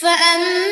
فأما